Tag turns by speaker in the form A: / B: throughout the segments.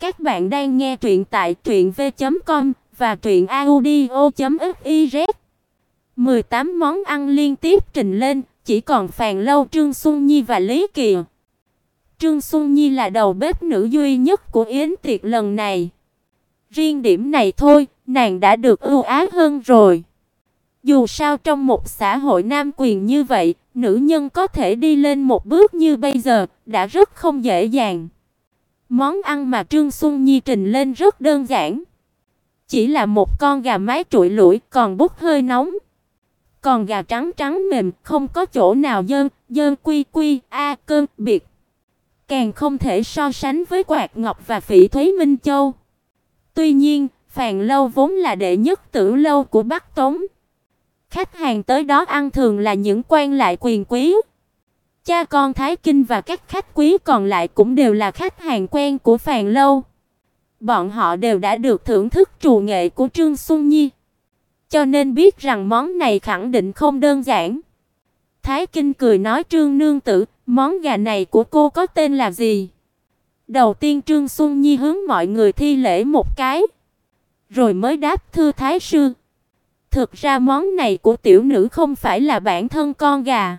A: Các bạn đang nghe truyện tại truyệnv.com và truyệnaudio.fiz. 18 món ăn liên tiếp trình lên, chỉ còn Phàn Lâu, Trương Xuân Nhi và Lý Kỳ. Trương Xuân Nhi là đầu bếp nữ duy nhất của yến tiệc lần này. Riêng điểm này thôi, nàng đã được ưu ái hơn rồi. Dù sao trong một xã hội nam quyền như vậy, nữ nhân có thể đi lên một bước như bây giờ đã rất không dễ dàng. Món ăn mà Trương Xuân Nhi trình lên rất đơn giản. Chỉ là một con gà mái trụi lủi còn bút hơi nóng. Còn gà trắng trắng mềm, không có chỗ nào dơn, dơn quy quy, a cơn biệt. Càng không thể so sánh với Quạt Ngọc và Phỉ Thúy Minh Châu. Tuy nhiên, Phàn Lâu vốn là đệ nhất tử lâu của Bắc Tống. Khách hàng tới đó ăn thường là những quan lại quyền quý. Cha con Thái Kinh và các khách quý còn lại cũng đều là khách hàng quen của Phàn lâu. Bọn họ đều đã được thưởng thức trù nghệ của Trương Xuân Nhi, cho nên biết rằng món này khẳng định không đơn giản. Thái Kinh cười nói Trương nương tử, món gà này của cô có tên là gì? Đầu tiên Trương Xuân Nhi hướng mọi người thi lễ một cái, rồi mới đáp thưa thái sư. Thực ra món này của tiểu nữ không phải là bản thân con gà.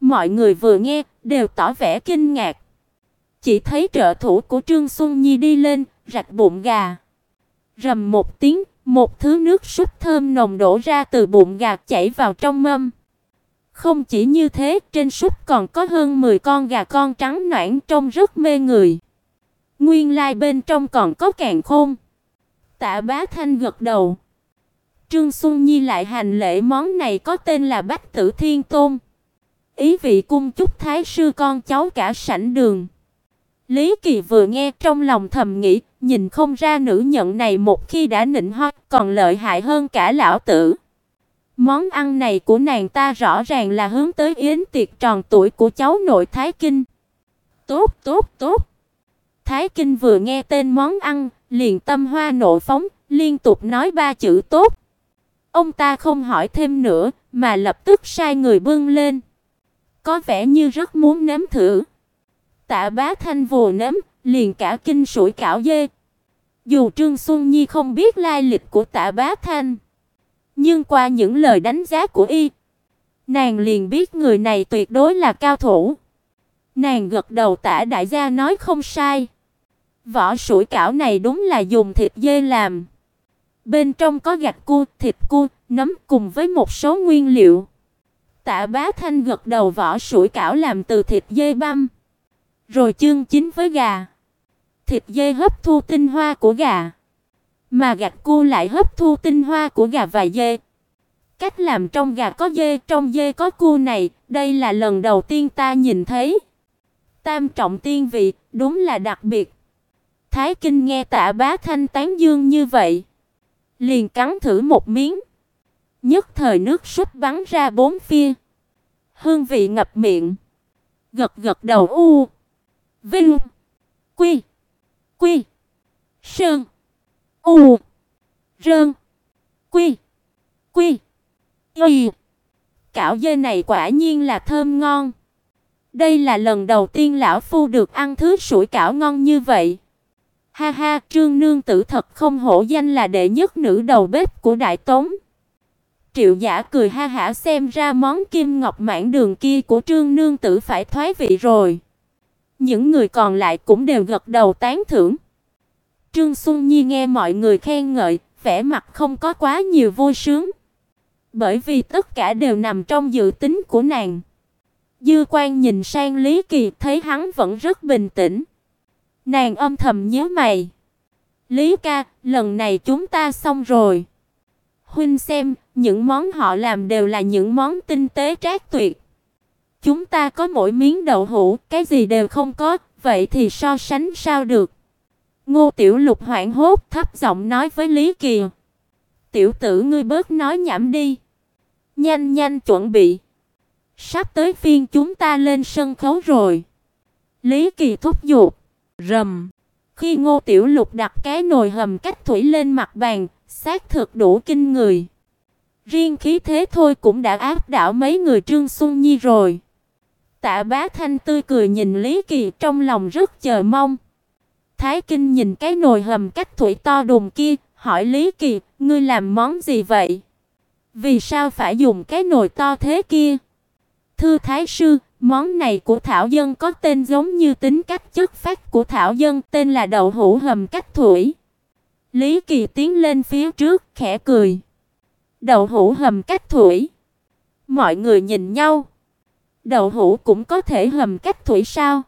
A: Mọi người vừa nghe đều tỏ vẻ kinh ngạc. Chỉ thấy trợ thủ của Trương Xuân Nhi đi lên, rạch bụng gà. Rầm một tiếng, một thứ nước súp thơm nồng đổ ra từ bụng gà chảy vào trong mâm. Không chỉ như thế, trên súp còn có hơn 10 con gà con trắng nõn trông rất mê người. Nguyên lai bên trong còn có càng khôn. Tạ Bá Thanh gật đầu. Trương Xuân Nhi lại hành lễ món này có tên là Bách Tử Thiên Tôn. Ý vị cung chúc thái sư con cháu cả sảnh đường. Lý Kỳ vừa nghe trong lòng thầm nghĩ, nhìn không ra nữ nhận này một khi đã nịnh hót còn lợi hại hơn cả lão tử. Món ăn này của nàng ta rõ ràng là hướng tới yến tiệc tròn tuổi của cháu nội Thái Kinh. Tốt, tốt, tốt. Thái Kinh vừa nghe tên món ăn, liền tâm hoa nộ phóng, liên tục nói ba chữ tốt. Ông ta không hỏi thêm nữa, mà lập tức sai người bưng lên. Có vẻ như rất muốn nếm thử. Tạ Bá Thanh vồ nếm, liền cả kinh sủi cảo dê. Dù Trương Xuân Nhi không biết lai lịch của Tạ Bá Thanh, nhưng qua những lời đánh giá của y, nàng liền biết người này tuyệt đối là cao thủ. Nàng gật đầu Tạ đại gia nói không sai. Vỏ sủi cảo này đúng là dùng thịt dê làm. Bên trong có gạch cua, thịt cua, nấm cùng với một số nguyên liệu. Tạ Bá Thanh gật đầu vỏ sủi cảo làm từ thịt dê băm, rồi chương chín với gà. Thịt dê hấp thu tinh hoa của gà, mà gạch cua lại hấp thu tinh hoa của gà và dê. Cách làm trong gà có dê, trong dê có cua này, đây là lần đầu tiên ta nhìn thấy. Tam trọng tiên vị, đúng là đặc biệt. Thái Kinh nghe Tạ Bá Thanh tán dương như vậy, liền cắn thử một miếng. Nhất thời nước súp bắn ra bốn phía. Hương vị ngập miệng. Gật gật đầu u. Vinh. Quy. Quy. Sơn. U. Rơn. Quy. Quy. Y. Cảo dê này quả nhiên là thơm ngon. Đây là lần đầu tiên lão phu được ăn thứ sủi cảo ngon như vậy. Ha ha, Trương nương tử thật không hổ danh là đệ nhất nữ đầu bếp của Đại Tống. Triệu Giả cười ha hả xem ra món kim ngọc mãn đường kia của Trương nương tử phải thoái vị rồi. Những người còn lại cũng đều gật đầu tán thưởng. Trương Xuân Nhi nghe mọi người khen ngợi, vẻ mặt không có quá nhiều vui sướng, bởi vì tất cả đều nằm trong dự tính của nàng. Dư Quan nhìn sang Lý Kỳ, thấy hắn vẫn rất bình tĩnh. Nàng âm thầm nhíu mày. "Lý ca, lần này chúng ta xong rồi." Huynh xem, những món họ làm đều là những món tinh tế trác tuyệt. Chúng ta có mỗi miếng đậu hũ, cái gì đều không có, vậy thì so sánh sao được? Ngô Tiểu Lục hoảng hốt, thấp giọng nói với Lý Kỳ. "Tiểu tử ngươi bớt nói nhảm đi, nhanh nhanh chuẩn bị. Sắp tới phiên chúng ta lên sân khấu rồi." Lý Kỳ thúc giục. Rầm. Khi Ngô Tiểu Lục đặt cái nồi hầm cách thủy lên mặt bàn, xác thực đủ kinh người. Riêng khí thế thôi cũng đã áp đảo mấy người Trương Xuân Nhi rồi. Tạ Bá Thanh tươi cười nhìn Lý Kỳ trong lòng rất chờ mong. Thái Kinh nhìn cái nồi hầm cách thủy to đùng kia, hỏi Lý Kỳ, ngươi làm món gì vậy? Vì sao phải dùng cái nồi to thế kia? Thưa Thái sư, món này của Thảo Dân có tên giống như tính cách chất phát của Thảo Dân, tên là đậu hũ hầm cách thủy. Lý Kỳ tiến lên phía trước, khẽ cười. Đậu hũ hầm cách thủy. Mọi người nhìn nhau. Đậu hũ cũng có thể hầm cách thủy sao?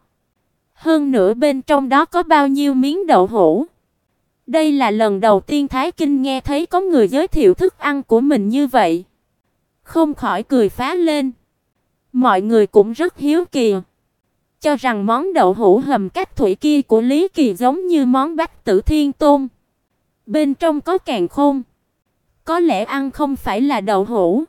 A: Hơn nữa bên trong đó có bao nhiêu miếng đậu hũ? Đây là lần đầu tiên Thái Kinh nghe thấy có người giới thiệu thức ăn của mình như vậy. Không khỏi cười phá lên. Mọi người cũng rất hiếu kỳ, cho rằng món đậu hũ hầm cách thủy kia của Lý Kỳ giống như món Bách Tử Thiên Tôn. Bên trong có càng khôn. Có lẽ ăn không phải là đậu hũ.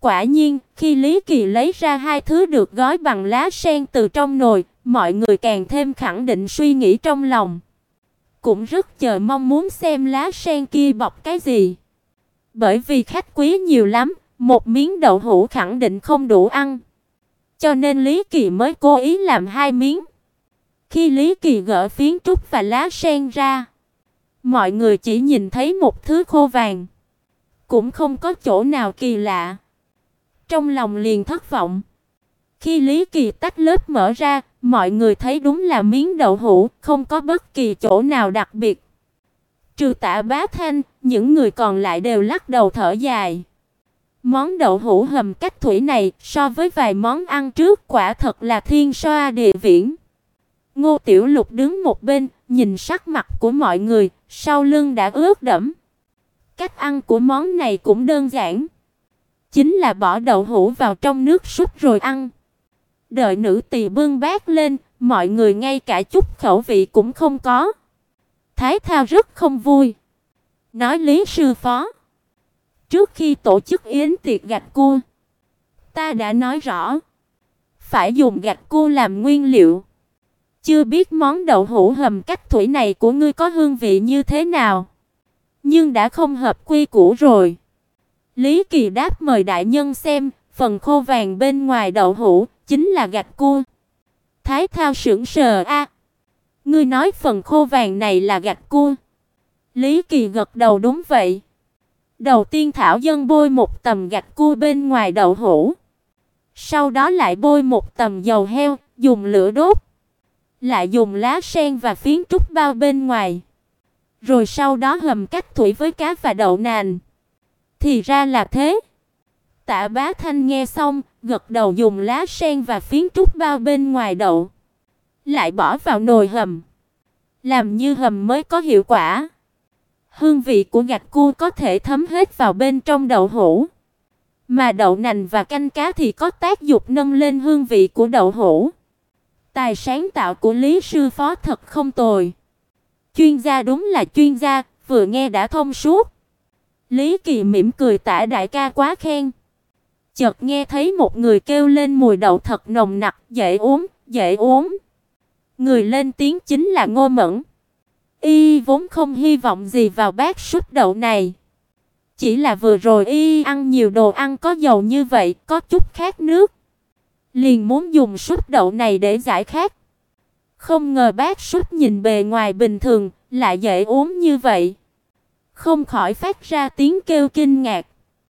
A: Quả nhiên, khi Lý Kỳ lấy ra hai thứ được gói bằng lá sen từ trong nồi, mọi người càng thêm khẳng định suy nghĩ trong lòng. Cũng rất chờ mong muốn xem lá sen kia bọc cái gì. Bởi vì khách quý nhiều lắm, một miếng đậu hũ khẳng định không đủ ăn. Cho nên Lý Kỳ mới cố ý làm hai miếng. Khi Lý Kỳ gỡ phiến trúc và lá sen ra, mọi người chỉ nhìn thấy một thứ khô vàng, cũng không có chỗ nào kỳ lạ. Trong lòng liền thất vọng. Khi Lý Kỳ tách lớp mở ra, mọi người thấy đúng là miếng đậu hũ, không có bất kỳ chỗ nào đặc biệt. Trừ Tạ Bá Thanh, những người còn lại đều lắc đầu thở dài. Món đậu hũ hầm cách thủy này so với vài món ăn trước quả thật là thiên soa địa viễn. Ngô Tiểu Lục đứng một bên, nhìn sắc mặt của mọi người, sau lưng đã ướt đẫm. Cách ăn của món này cũng đơn giản, chính là bỏ đậu hũ vào trong nước súp rồi ăn. Đợi nữ tỳ bưng bát lên, mọi người ngay cả chút khẩu vị cũng không có. Thái Thao rất không vui, nói Lý sư phó Trước khi tổ chức yến tiệc gạch cua, ta đã nói rõ, phải dùng gạch cua làm nguyên liệu. Chưa biết món đậu hũ hầm cách thủy này của ngươi có hương vị như thế nào, nhưng đã không hợp quy củ rồi. Lý Kỳ đáp mời đại nhân xem, phần khô vàng bên ngoài đậu hũ chính là gạch cua. Thái Thao sững sờ a. ngươi nói phần khô vàng này là gạch cua? Lý Kỳ gật đầu đúng vậy. Đầu tiên Thảo Dân bôi một tầm gạch cua bên ngoài đậu hũ. Sau đó lại bôi một tầm dầu heo, dùng lửa đốt. Lại dùng lá sen và phiến trúc bao bên ngoài. Rồi sau đó hầm cách thủy với cá và đậu nành. Thì ra là thế. Tạ Bá Thanh nghe xong, gật đầu dùng lá sen và phiến trúc bao bên ngoài đậu, lại bỏ vào nồi hầm. Làm như hầm mới có hiệu quả. Hương vị của gạch cua có thể thấm hết vào bên trong đậu hũ, mà đậu nành và canh cá thì có tác dụng nâng lên hương vị của đậu hũ. Tài sáng tạo của Lý sư phó thật không tồi. Chuyên gia đúng là chuyên gia, vừa nghe đã thông suốt. Lý Kỳ mỉm cười tả đại ca quá khen. Chợt nghe thấy một người kêu lên mùi đậu thật nồng nặc, dễ uống, dễ uống. Người lên tiếng chính là Ngô Mẫn. Y vốn không hy vọng gì vào bát súp đậu này. Chỉ là vừa rồi y ăn nhiều đồ ăn có dầu như vậy, có chút khát nước. Liền muốn dùng súp đậu này để giải khát. Không ngờ bác súc nhìn bề ngoài bình thường, lại dễ uống như vậy. Không khỏi phát ra tiếng kêu kinh ngạc.